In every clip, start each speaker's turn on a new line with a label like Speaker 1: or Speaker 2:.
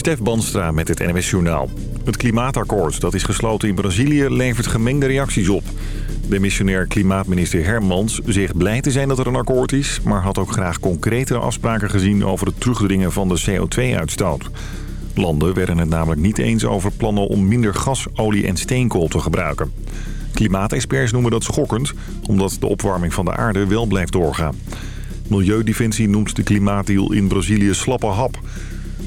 Speaker 1: Stef Banstra met het NWS Journaal. Het klimaatakkoord dat is gesloten in Brazilië levert gemengde reacties op. De missionair klimaatminister Hermans zegt blij te zijn dat er een akkoord is... maar had ook graag concretere afspraken gezien over het terugdringen van de CO2-uitstoot. Landen werden het namelijk niet eens over plannen om minder gas, olie en steenkool te gebruiken. Klimaatexperts noemen dat schokkend, omdat de opwarming van de aarde wel blijft doorgaan. Milieudefensie noemt de klimaatdeal in Brazilië slappe hap.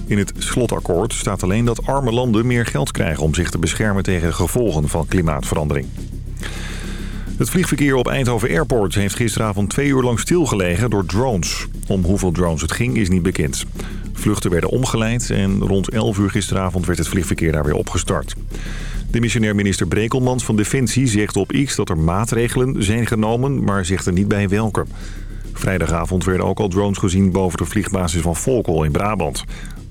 Speaker 1: In het slotakkoord staat alleen dat arme landen meer geld krijgen... om zich te beschermen tegen gevolgen van klimaatverandering. Het vliegverkeer op Eindhoven Airport heeft gisteravond twee uur lang stilgelegen door drones. Om hoeveel drones het ging is niet bekend. Vluchten werden omgeleid en rond 11 uur gisteravond werd het vliegverkeer daar weer opgestart. De missionair minister Brekelmans van Defensie zegt op X dat er maatregelen zijn genomen, maar zegt er niet bij welke. Vrijdagavond werden ook al drones gezien boven de vliegbasis van Volkel in Brabant.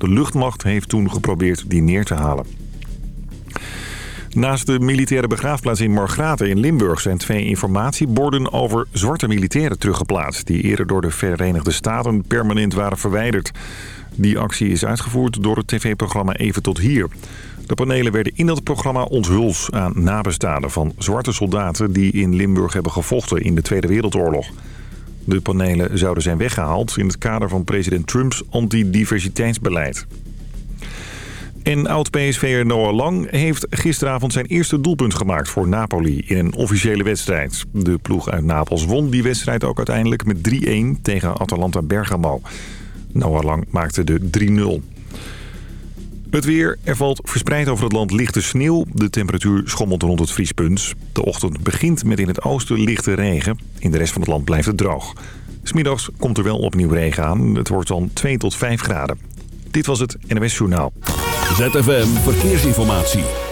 Speaker 1: De luchtmacht heeft toen geprobeerd die neer te halen. Naast de militaire begraafplaats in Margraten in Limburg... zijn twee informatieborden over zwarte militairen teruggeplaatst... die eerder door de Verenigde Staten permanent waren verwijderd. Die actie is uitgevoerd door het tv-programma Even tot Hier. De panelen werden in dat programma onthuld aan nabestaanden van zwarte soldaten... die in Limburg hebben gevochten in de Tweede Wereldoorlog. De panelen zouden zijn weggehaald in het kader van president Trumps antidiversiteitsbeleid. En oud-PSV'er Noah Lang heeft gisteravond zijn eerste doelpunt gemaakt voor Napoli in een officiële wedstrijd. De ploeg uit Napels won die wedstrijd ook uiteindelijk met 3-1 tegen Atalanta Bergamo. Noah Lang maakte de 3-0. Het weer. Er valt verspreid over het land lichte sneeuw. De temperatuur schommelt rond het vriespunt. De ochtend begint met in het oosten lichte regen. In de rest van het land blijft het droog. Smiddags komt er wel opnieuw regen aan. Het wordt dan 2 tot 5 graden. Dit was het NWS Journaal.
Speaker 2: ZFM Verkeersinformatie.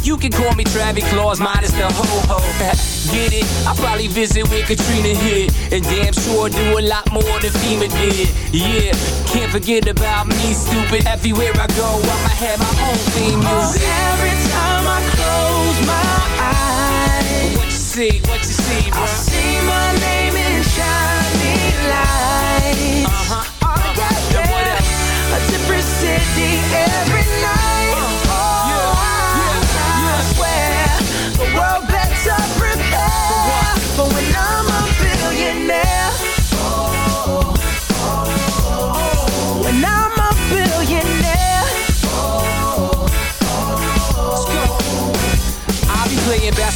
Speaker 3: you can call me Travis Claus, minus the ho ho. Get it? I probably visit where Katrina hit, and damn sure do a lot more than FEMA did. Yeah, can't forget about me, stupid. Everywhere I go, I'ma have my own theme music.
Speaker 4: Oh, every time I close my eyes,
Speaker 3: what you see, what you see, bro?
Speaker 4: I see my name in shining lights.
Speaker 3: Uh huh.
Speaker 4: Oh, yeah,
Speaker 3: yeah.
Speaker 4: A different city every night.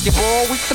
Speaker 3: Basketball We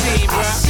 Speaker 3: see, bro?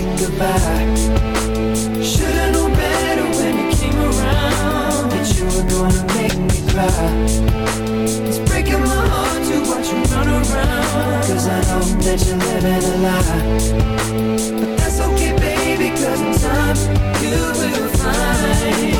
Speaker 4: Say goodbye? Should've known better when you came around that you were gonna make me cry. It's breaking my heart to watch you run around. Cause I know that you're living a lie. But that's okay, baby, cause in time you will find.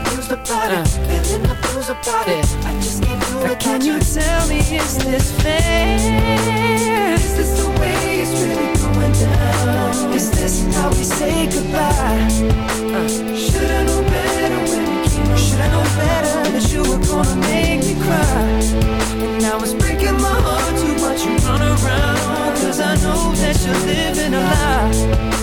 Speaker 4: Just so it, feeling the blues about it. I just can't do it. Can you tell me, is this fair? Is this the way it's really going down? Is this how we say goodbye? Uh. Should've known better when you came around. Should've known better that you were gonna make me cry. And now it's breaking my heart to watch you run around. Cause I know that you're living a lie.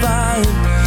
Speaker 5: fire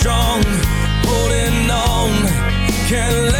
Speaker 5: strong, holding on, can't let